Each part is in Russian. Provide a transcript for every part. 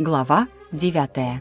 Глава девятая.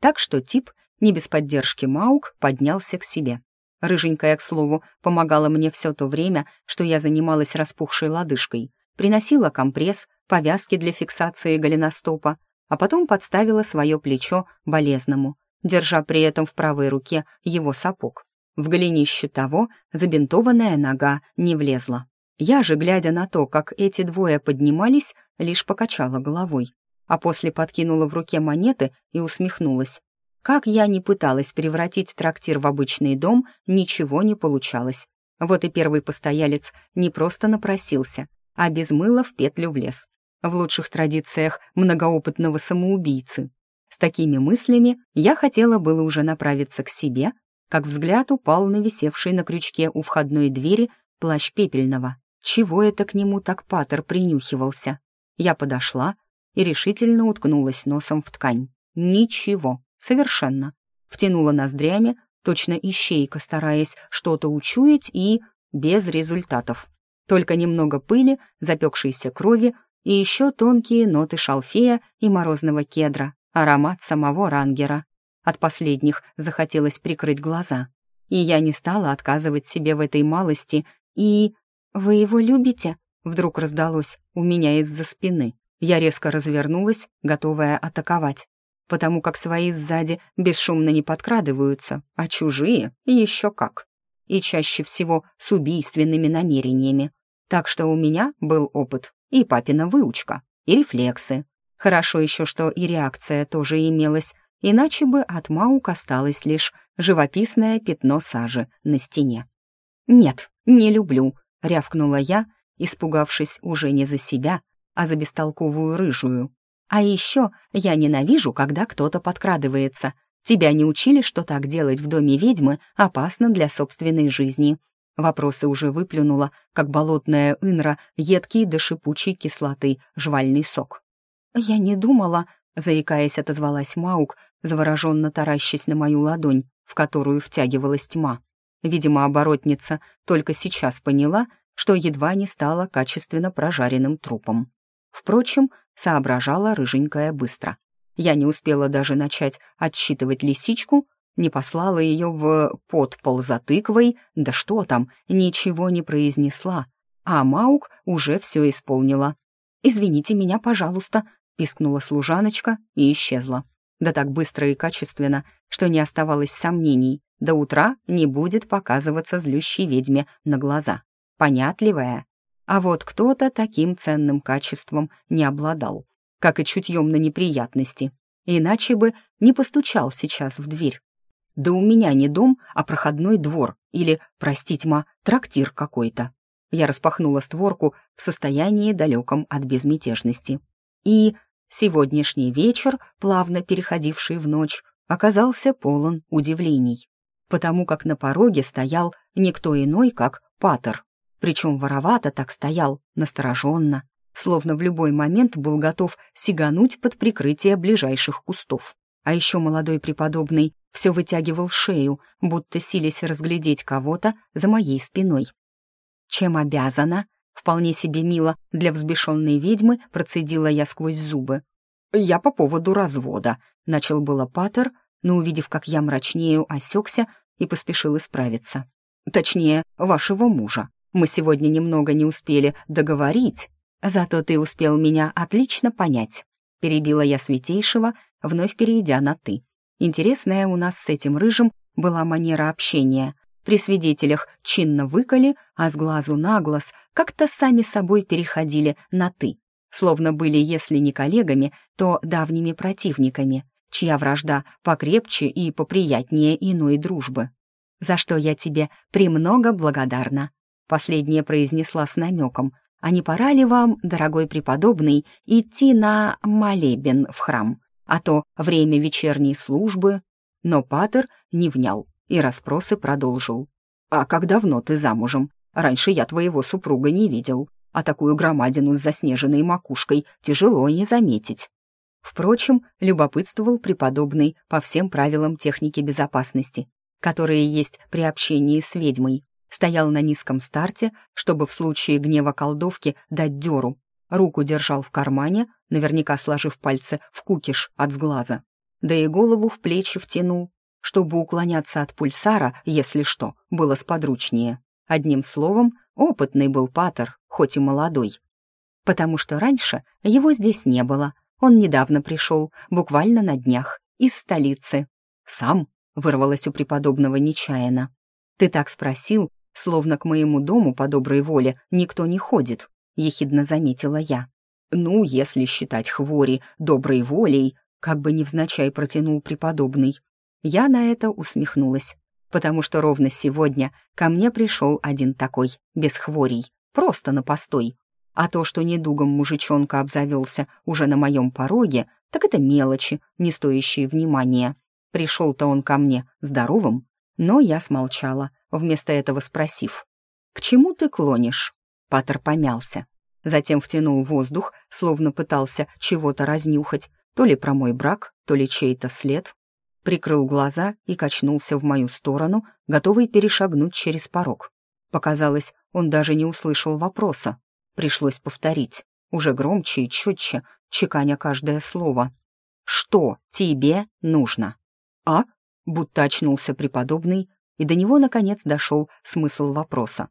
Так что тип, не без поддержки Маук, поднялся к себе. Рыженькая, к слову, помогала мне все то время, что я занималась распухшей лодыжкой. Приносила компресс, повязки для фиксации голеностопа, а потом подставила свое плечо болезному, держа при этом в правой руке его сапог. В голенище того забинтованная нога не влезла. Я же, глядя на то, как эти двое поднимались, лишь покачала головой, а после подкинула в руке монеты и усмехнулась. Как я не пыталась превратить трактир в обычный дом, ничего не получалось. Вот и первый постоялец не просто напросился, а без мыла в петлю влез. В лучших традициях многоопытного самоубийцы. С такими мыслями я хотела было уже направиться к себе, как взгляд упал на висевший на крючке у входной двери плащ пепельного. Чего это к нему так патер принюхивался? Я подошла и решительно уткнулась носом в ткань. Ничего, совершенно. Втянула ноздрями, точно ищейка, стараясь что-то учуять, и без результатов. Только немного пыли, запекшейся крови и еще тонкие ноты шалфея и морозного кедра, аромат самого рангера. От последних захотелось прикрыть глаза. И я не стала отказывать себе в этой малости. И... «Вы его любите?» Вдруг раздалось у меня из-за спины. Я резко развернулась, готовая атаковать, потому как свои сзади бесшумно не подкрадываются, а чужие еще как. И чаще всего с убийственными намерениями. Так что у меня был опыт, и папина выучка, и рефлексы. Хорошо еще, что и реакция тоже имелась, иначе бы от Маук осталось лишь живописное пятно сажи на стене. «Нет, не люблю», — рявкнула я, испугавшись уже не за себя, а за бестолковую рыжую. «А еще я ненавижу, когда кто-то подкрадывается. Тебя не учили, что так делать в доме ведьмы опасно для собственной жизни?» Вопросы уже выплюнула, как болотная инра, едкий до шипучей кислоты жвальный сок. «Я не думала», — заикаясь, отозвалась Маук, завороженно таращась на мою ладонь, в которую втягивалась тьма. Видимо, оборотница только сейчас поняла, что едва не стала качественно прожаренным трупом. Впрочем, соображала рыженькая быстро. Я не успела даже начать отсчитывать лисичку, не послала ее в подпол за тыквой, да что там, ничего не произнесла, а Маук уже все исполнила. «Извините меня, пожалуйста», — пискнула служаночка и исчезла. Да так быстро и качественно, что не оставалось сомнений. До утра не будет показываться злющей ведьме на глаза. Понятливая. А вот кто-то таким ценным качеством не обладал, как и чутьем на неприятности. Иначе бы не постучал сейчас в дверь. Да у меня не дом, а проходной двор или, простите ма, трактир какой-то. Я распахнула створку в состоянии далеком от безмятежности. И Сегодняшний вечер, плавно переходивший в ночь, оказался полон удивлений, потому как на пороге стоял никто иной, как Патер. Причем воровато так стоял, настороженно, словно в любой момент был готов сигануть под прикрытие ближайших кустов. А еще молодой преподобный все вытягивал шею, будто силясь разглядеть кого-то за моей спиной. «Чем обязана?» Вполне себе мило для взбешенной ведьмы процедила я сквозь зубы. «Я по поводу развода», — начал было Паттер, но, увидев, как я мрачнею, осекся и поспешил исправиться. «Точнее, вашего мужа. Мы сегодня немного не успели договорить, зато ты успел меня отлично понять», — перебила я святейшего, вновь перейдя на «ты». Интересная у нас с этим рыжим была манера общения. При свидетелях чинно выколи, а с глазу на глаз как-то сами собой переходили на «ты», словно были, если не коллегами, то давними противниками, чья вражда покрепче и поприятнее иной дружбы. «За что я тебе премного благодарна», — последняя произнесла с намеком. «А не пора ли вам, дорогой преподобный, идти на молебен в храм? А то время вечерней службы...» Но Патер не внял и расспросы продолжил. «А как давно ты замужем? Раньше я твоего супруга не видел, а такую громадину с заснеженной макушкой тяжело не заметить». Впрочем, любопытствовал преподобный по всем правилам техники безопасности, которые есть при общении с ведьмой. Стоял на низком старте, чтобы в случае гнева колдовки дать дёру. Руку держал в кармане, наверняка сложив пальцы в кукиш от сглаза. Да и голову в плечи втянул, чтобы уклоняться от пульсара, если что, было сподручнее. Одним словом, опытный был Паттер, хоть и молодой. Потому что раньше его здесь не было. Он недавно пришел, буквально на днях, из столицы. «Сам?» — вырвалось у преподобного нечаянно. «Ты так спросил, словно к моему дому по доброй воле никто не ходит», — ехидно заметила я. «Ну, если считать хвори доброй волей», — как бы невзначай протянул преподобный. Я на это усмехнулась, потому что ровно сегодня ко мне пришел один такой, без хворей, просто на постой. А то, что недугом мужичонка обзавелся уже на моем пороге, так это мелочи, не стоящие внимания. Пришел-то он ко мне здоровым, но я смолчала, вместо этого спросив. «К чему ты клонишь?» Патер помялся. Затем втянул воздух, словно пытался чего-то разнюхать, то ли про мой брак, то ли чей-то след. Прикрыл глаза и качнулся в мою сторону, готовый перешагнуть через порог. Показалось, он даже не услышал вопроса. Пришлось повторить, уже громче и четче, чеканя каждое слово. «Что тебе нужно?» «А?» — будто очнулся преподобный, и до него, наконец, дошел смысл вопроса.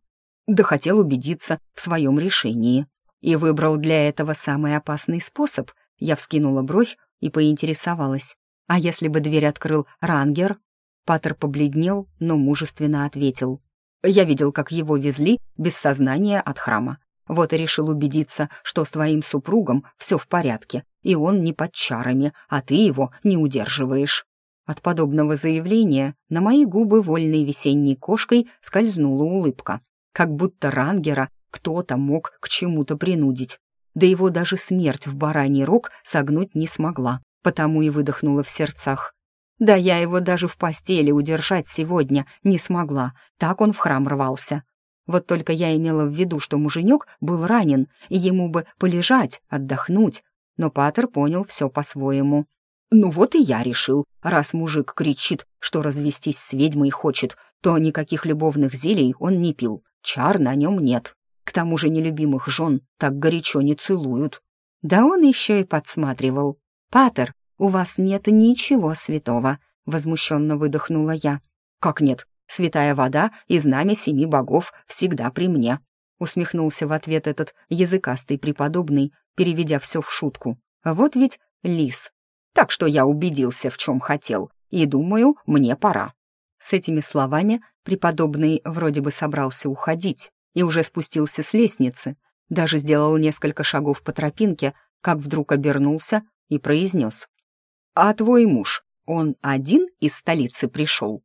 Да хотел убедиться в своем решении. И выбрал для этого самый опасный способ. Я вскинула бровь и поинтересовалась. А если бы дверь открыл Рангер? Патер побледнел, но мужественно ответил. Я видел, как его везли без сознания от храма. Вот и решил убедиться, что с твоим супругом все в порядке, и он не под чарами, а ты его не удерживаешь. От подобного заявления на мои губы вольной весенней кошкой скользнула улыбка, как будто Рангера кто-то мог к чему-то принудить. Да его даже смерть в бараний рог согнуть не смогла, потому и выдохнула в сердцах. Да я его даже в постели удержать сегодня не смогла, так он в храм рвался. Вот только я имела в виду, что муженек был ранен, и ему бы полежать, отдохнуть. Но Патер понял все по-своему. Ну вот и я решил, раз мужик кричит, что развестись с ведьмой хочет, то никаких любовных зелий он не пил, чар на нем нет. К тому же нелюбимых жен так горячо не целуют. Да он еще и подсматривал. «Патер, у вас нет ничего святого», — возмущенно выдохнула я. «Как нет? Святая вода и знамя семи богов всегда при мне», — усмехнулся в ответ этот языкастый преподобный, переведя все в шутку. «Вот ведь лис. Так что я убедился, в чем хотел, и думаю, мне пора». С этими словами преподобный вроде бы собрался уходить и уже спустился с лестницы, даже сделал несколько шагов по тропинке, как вдруг обернулся и произнес. «А твой муж, он один из столицы пришел?»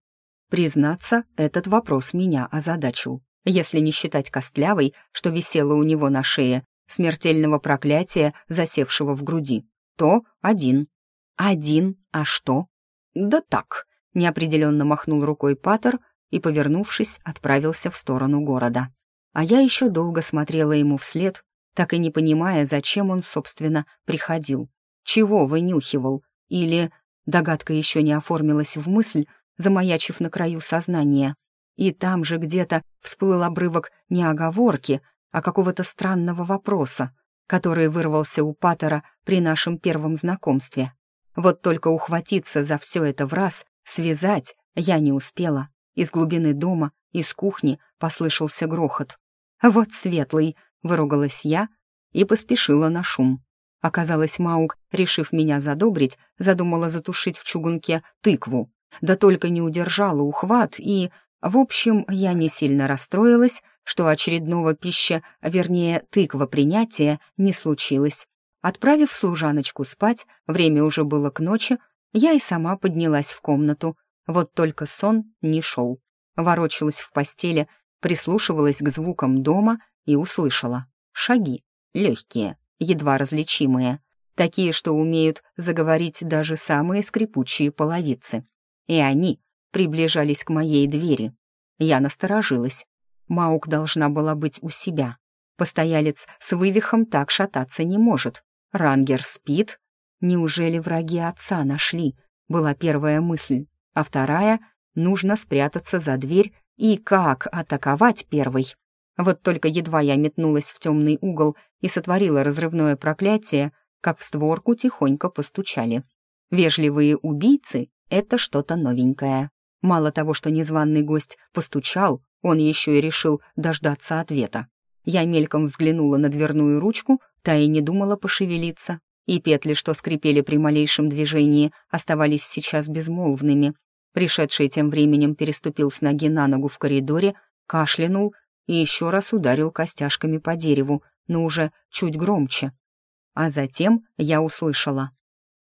Признаться, этот вопрос меня озадачил. Если не считать костлявой, что висело у него на шее, смертельного проклятия, засевшего в груди, то один. Один, а что? Да так, неопределенно махнул рукой Паттер и, повернувшись, отправился в сторону города. А я еще долго смотрела ему вслед, так и не понимая, зачем он, собственно, приходил. Чего вынюхивал? Или догадка еще не оформилась в мысль, замаячив на краю сознания. И там же где-то всплыл обрывок не оговорки, а какого-то странного вопроса, который вырвался у Паттера при нашем первом знакомстве. Вот только ухватиться за все это в раз, связать я не успела. Из глубины дома, из кухни послышался грохот. «Вот светлый!» — выругалась я и поспешила на шум. Оказалось, Маук, решив меня задобрить, задумала затушить в чугунке тыкву, да только не удержала ухват и... В общем, я не сильно расстроилась, что очередного пища, вернее, тыква принятия, не случилось. Отправив служаночку спать, время уже было к ночи, я и сама поднялась в комнату. Вот только сон не шел. Ворочалась в постели, прислушивалась к звукам дома и услышала. Шаги, легкие, едва различимые, такие, что умеют заговорить даже самые скрипучие половицы и они приближались к моей двери. Я насторожилась. Маук должна была быть у себя. Постоялец с вывихом так шататься не может. Рангер спит. Неужели враги отца нашли? Была первая мысль. А вторая — нужно спрятаться за дверь и как атаковать первой. Вот только едва я метнулась в темный угол и сотворила разрывное проклятие, как в створку тихонько постучали. Вежливые убийцы — это что-то новенькое. Мало того, что незваный гость постучал, он еще и решил дождаться ответа. Я мельком взглянула на дверную ручку, та и не думала пошевелиться, и петли, что скрипели при малейшем движении, оставались сейчас безмолвными. Пришедший тем временем переступил с ноги на ногу в коридоре, кашлянул и еще раз ударил костяшками по дереву, но уже чуть громче. А затем я услышала.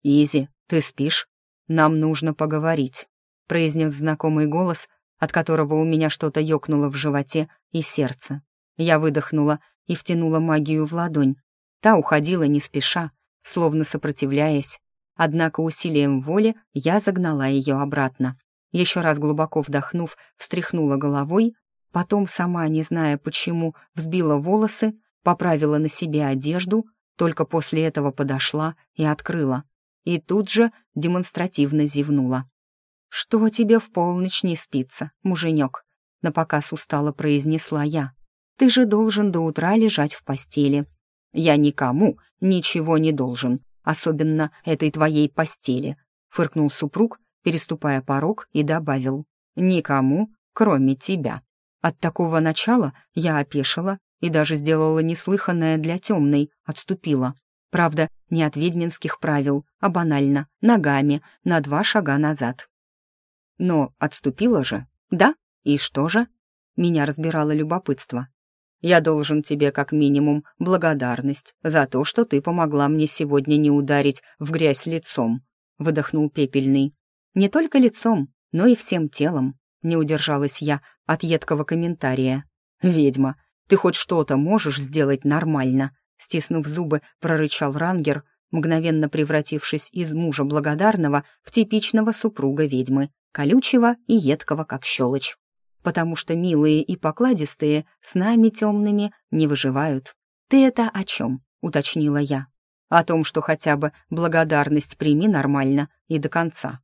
«Изи, ты спишь? Нам нужно поговорить», — произнес знакомый голос, от которого у меня что-то ёкнуло в животе и сердце. Я выдохнула и втянула магию в ладонь. Та уходила не спеша, словно сопротивляясь. Однако усилием воли я загнала ее обратно. Еще раз глубоко вдохнув, встряхнула головой, потом, сама не зная почему, взбила волосы, поправила на себе одежду, только после этого подошла и открыла. И тут же демонстративно зевнула. «Что тебе в полночь не спится, муженек?» Напоказ устало произнесла я. «Ты же должен до утра лежать в постели». «Я никому ничего не должен, особенно этой твоей постели», фыркнул супруг, переступая порог, и добавил. «Никому, кроме тебя». От такого начала я опешила и даже сделала неслыханное для темной, отступила. Правда, не от ведьминских правил, а банально, ногами, на два шага назад. Но отступила же. Да? И что же? Меня разбирало любопытство. Я должен тебе как минимум благодарность за то, что ты помогла мне сегодня не ударить в грязь лицом», — выдохнул пепельный. «Не только лицом, но и всем телом», — не удержалась я от едкого комментария. «Ведьма, ты хоть что-то можешь сделать нормально?» Стиснув зубы, прорычал Рангер, мгновенно превратившись из мужа благодарного в типичного супруга ведьмы, колючего и едкого, как щелочь потому что милые и покладистые с нами темными не выживают. «Ты это о чем?» — уточнила я. «О том, что хотя бы благодарность прими нормально и до конца».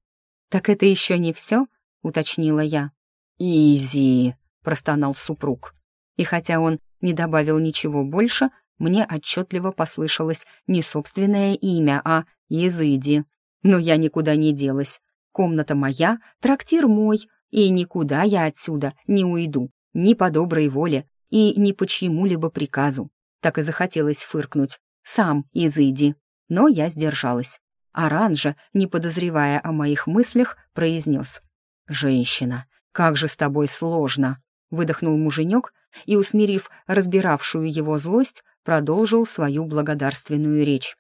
«Так это еще не все?» — уточнила я. «Изи!» — простонал супруг. И хотя он не добавил ничего больше, мне отчетливо послышалось не собственное имя, а «Изыди». Но я никуда не делась. Комната моя, трактир мой, и никуда я отсюда не уйду, ни по доброй воле и ни по чьему-либо приказу. Так и захотелось фыркнуть. «Сам изыди». Но я сдержалась. Аран же, не подозревая о моих мыслях, произнес. «Женщина, как же с тобой сложно!» Выдохнул муженек и, усмирив разбиравшую его злость, продолжил свою благодарственную речь.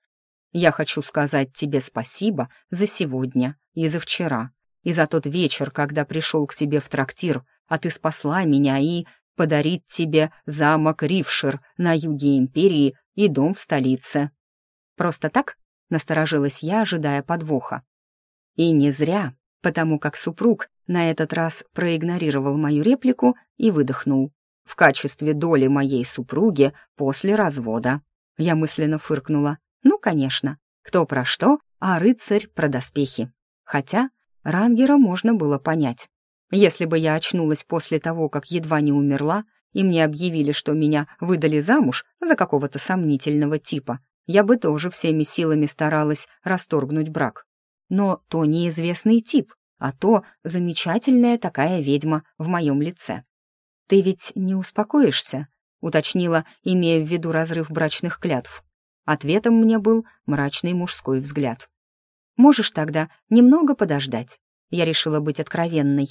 «Я хочу сказать тебе спасибо за сегодня и за вчера и за тот вечер, когда пришел к тебе в трактир, а ты спасла меня и подарить тебе замок Рившир на юге империи и дом в столице. Просто так? Насторожилась я, ожидая подвоха. И не зря, потому как супруг на этот раз проигнорировал мою реплику и выдохнул. В качестве доли моей супруги после развода. Я мысленно фыркнула. Ну, конечно, кто про что, а рыцарь про доспехи. Хотя Рангера можно было понять. Если бы я очнулась после того, как едва не умерла, и мне объявили, что меня выдали замуж за какого-то сомнительного типа, я бы тоже всеми силами старалась расторгнуть брак. Но то неизвестный тип, а то замечательная такая ведьма в моем лице. «Ты ведь не успокоишься?» — уточнила, имея в виду разрыв брачных клятв. Ответом мне был мрачный мужской взгляд. Можешь тогда немного подождать?» Я решила быть откровенной.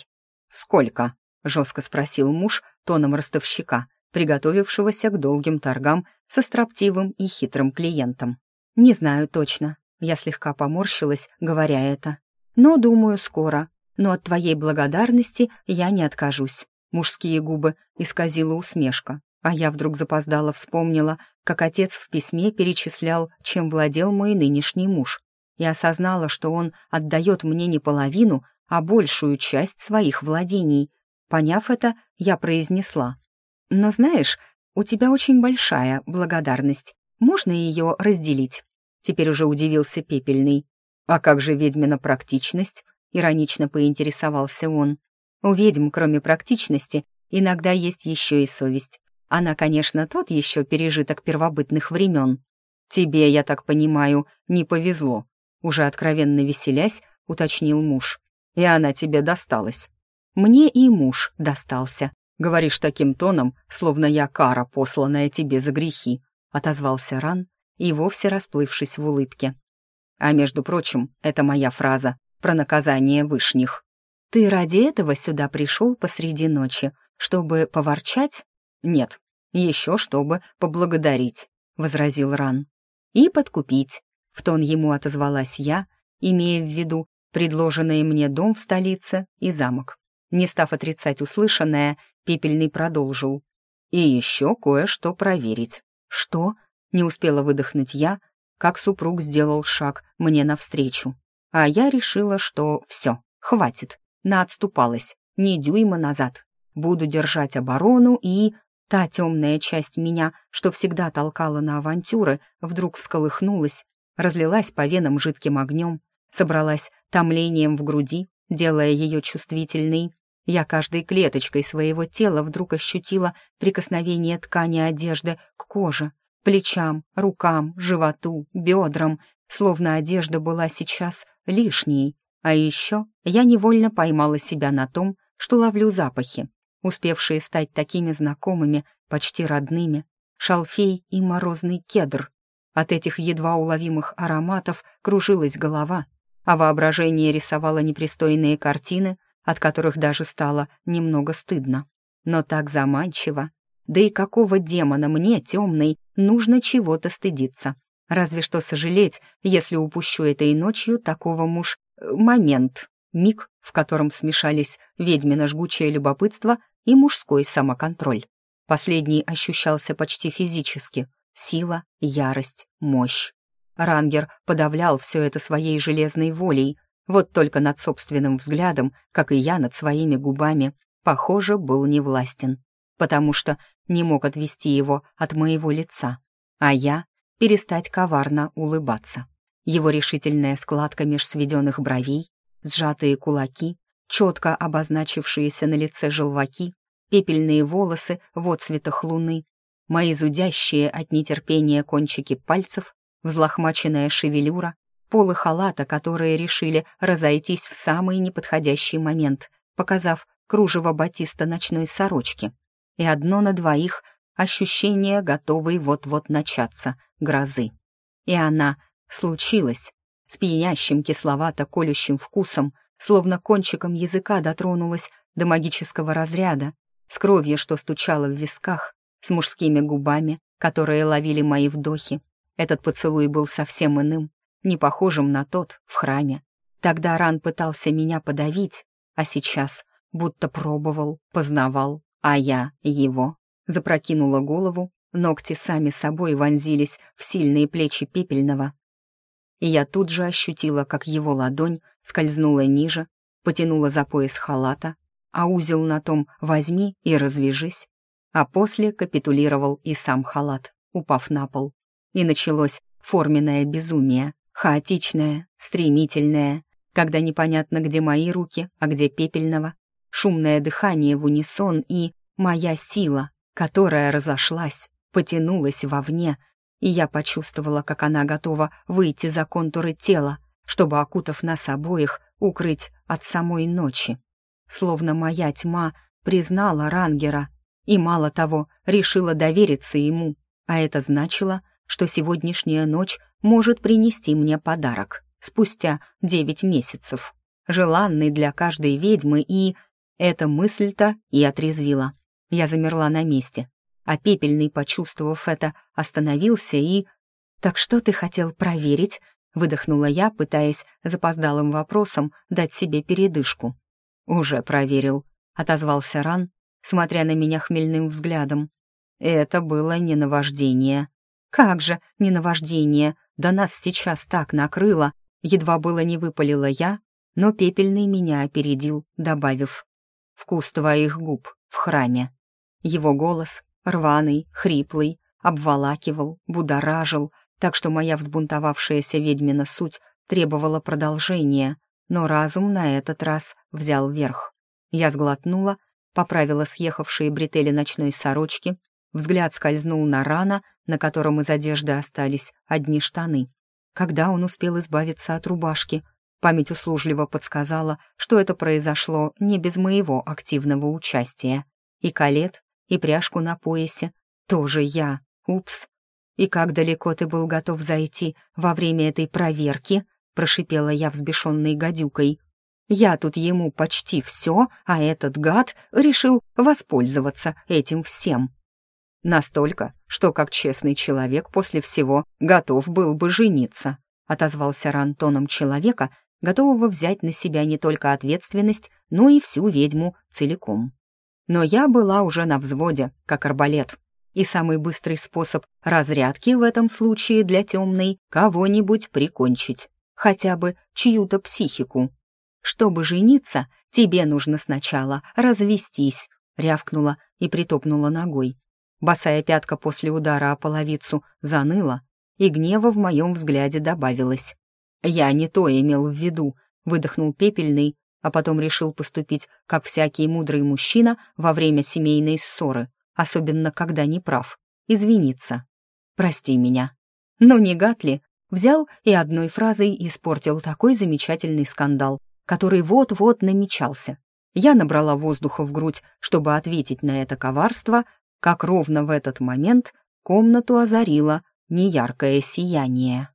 «Сколько?» — жестко спросил муж тоном ростовщика, приготовившегося к долгим торгам со строптивым и хитрым клиентом. «Не знаю точно». Я слегка поморщилась, говоря это. «Но, думаю, скоро. Но от твоей благодарности я не откажусь». Мужские губы исказила усмешка, а я вдруг запоздала вспомнила, как отец в письме перечислял, чем владел мой нынешний муж и осознала, что он отдает мне не половину, а большую часть своих владений. Поняв это, я произнесла. «Но знаешь, у тебя очень большая благодарность. Можно ее разделить?» Теперь уже удивился Пепельный. «А как же ведьмина практичность?» — иронично поинтересовался он. У ведьм, кроме практичности, иногда есть еще и совесть. Она, конечно, тот еще пережиток первобытных времен. Тебе, я так понимаю, не повезло. Уже откровенно веселясь, уточнил муж. И она тебе досталась. Мне и муж достался. Говоришь таким тоном, словно я кара, посланная тебе за грехи, отозвался Ран и вовсе расплывшись в улыбке. А между прочим, это моя фраза про наказание вышних. Ты ради этого сюда пришел посреди ночи, чтобы поворчать? Нет, еще чтобы поблагодарить, возразил Ран. И подкупить, в тон ему отозвалась я, имея в виду предложенный мне дом в столице и замок. Не став отрицать услышанное, Пепельный продолжил. «И еще кое-что проверить». «Что?» — не успела выдохнуть я, как супруг сделал шаг мне навстречу. А я решила, что все, хватит, наотступалась, ни дюйма назад. Буду держать оборону и... Та темная часть меня, что всегда толкала на авантюры, вдруг всколыхнулась, разлилась по венам жидким огнем, собралась томлением в груди, делая ее чувствительной. Я каждой клеточкой своего тела вдруг ощутила прикосновение ткани одежды к коже, плечам, рукам, животу, бедрам, словно одежда была сейчас лишней. А еще я невольно поймала себя на том, что ловлю запахи, успевшие стать такими знакомыми, почти родными, шалфей и морозный кедр. От этих едва уловимых ароматов кружилась голова, а воображение рисовало непристойные картины, от которых даже стало немного стыдно. Но так заманчиво. Да и какого демона мне, темной, нужно чего-то стыдиться? Разве что сожалеть, если упущу этой ночью такого муж... Э, момент. Миг, в котором смешались ведьмино жгучее любопытство и мужской самоконтроль. Последний ощущался почти физически. Сила, ярость, мощь. Рангер подавлял все это своей железной волей, вот только над собственным взглядом, как и я над своими губами, похоже, был невластен, потому что не мог отвести его от моего лица, а я перестать коварно улыбаться. Его решительная складка меж сведенных бровей, сжатые кулаки, четко обозначившиеся на лице желваки, пепельные волосы в отцветах луны, мои зудящие от нетерпения кончики пальцев, взлохмаченная шевелюра, полы халата, которые решили разойтись в самый неподходящий момент, показав кружево батиста ночной сорочки. И одно на двоих — ощущение, готовой вот-вот начаться, грозы. И она случилась, с пьянящим кисловато-колющим вкусом, словно кончиком языка дотронулась до магического разряда, с кровью, что стучала в висках, с мужскими губами, которые ловили мои вдохи. Этот поцелуй был совсем иным, не похожим на тот в храме. Тогда Ран пытался меня подавить, а сейчас будто пробовал, познавал, а я его. Запрокинула голову, ногти сами собой вонзились в сильные плечи пепельного. И я тут же ощутила, как его ладонь скользнула ниже, потянула за пояс халата, а узел на том «возьми и развяжись», а после капитулировал и сам халат, упав на пол. И началось форменное безумие. Хаотичное, стремительное, когда непонятно, где мои руки, а где пепельного, шумное дыхание в унисон и моя сила, которая разошлась, потянулась вовне, и я почувствовала, как она готова выйти за контуры тела, чтобы, окутав нас обоих, укрыть от самой ночи. Словно моя тьма признала Рангера и, мало того, решила довериться ему, а это значило, что сегодняшняя ночь может принести мне подарок спустя девять месяцев, желанный для каждой ведьмы, и... Эта мысль-то и отрезвила. Я замерла на месте, а Пепельный, почувствовав это, остановился и... «Так что ты хотел проверить?» — выдохнула я, пытаясь запоздалым вопросом дать себе передышку. «Уже проверил», — отозвался Ран, смотря на меня хмельным взглядом. «Это было не наваждение». «Как же не наваждение?» Да нас сейчас так накрыло, едва было не выпалила я, но пепельный меня опередил, добавив «Вкус твоих губ в храме». Его голос, рваный, хриплый, обволакивал, будоражил, так что моя взбунтовавшаяся ведьмина суть требовала продолжения, но разум на этот раз взял верх. Я сглотнула, поправила съехавшие бретели ночной сорочки, взгляд скользнул на рана, на котором из одежды остались одни штаны. Когда он успел избавиться от рубашки? Память услужливо подсказала, что это произошло не без моего активного участия. И колет, и пряжку на поясе. Тоже я. Упс. «И как далеко ты был готов зайти во время этой проверки?» — прошипела я взбешенной гадюкой. «Я тут ему почти все, а этот гад решил воспользоваться этим всем». «Настолько, что как честный человек после всего готов был бы жениться», — отозвался Ран тоном человека, готового взять на себя не только ответственность, но и всю ведьму целиком. Но я была уже на взводе, как арбалет, и самый быстрый способ разрядки в этом случае для темной — кого-нибудь прикончить, хотя бы чью-то психику. Чтобы жениться, тебе нужно сначала развестись, рявкнула и притопнула ногой. Босая пятка после удара о половицу заныла, и гнева в моем взгляде добавилось. «Я не то имел в виду», — выдохнул пепельный, а потом решил поступить, как всякий мудрый мужчина во время семейной ссоры — особенно когда не прав, извиниться. «Прости меня». Но не Гатли взял и одной фразой испортил такой замечательный скандал, который вот-вот намечался. Я набрала воздуха в грудь, чтобы ответить на это коварство, как ровно в этот момент комнату озарило неяркое сияние.